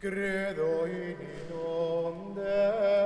credo in inonde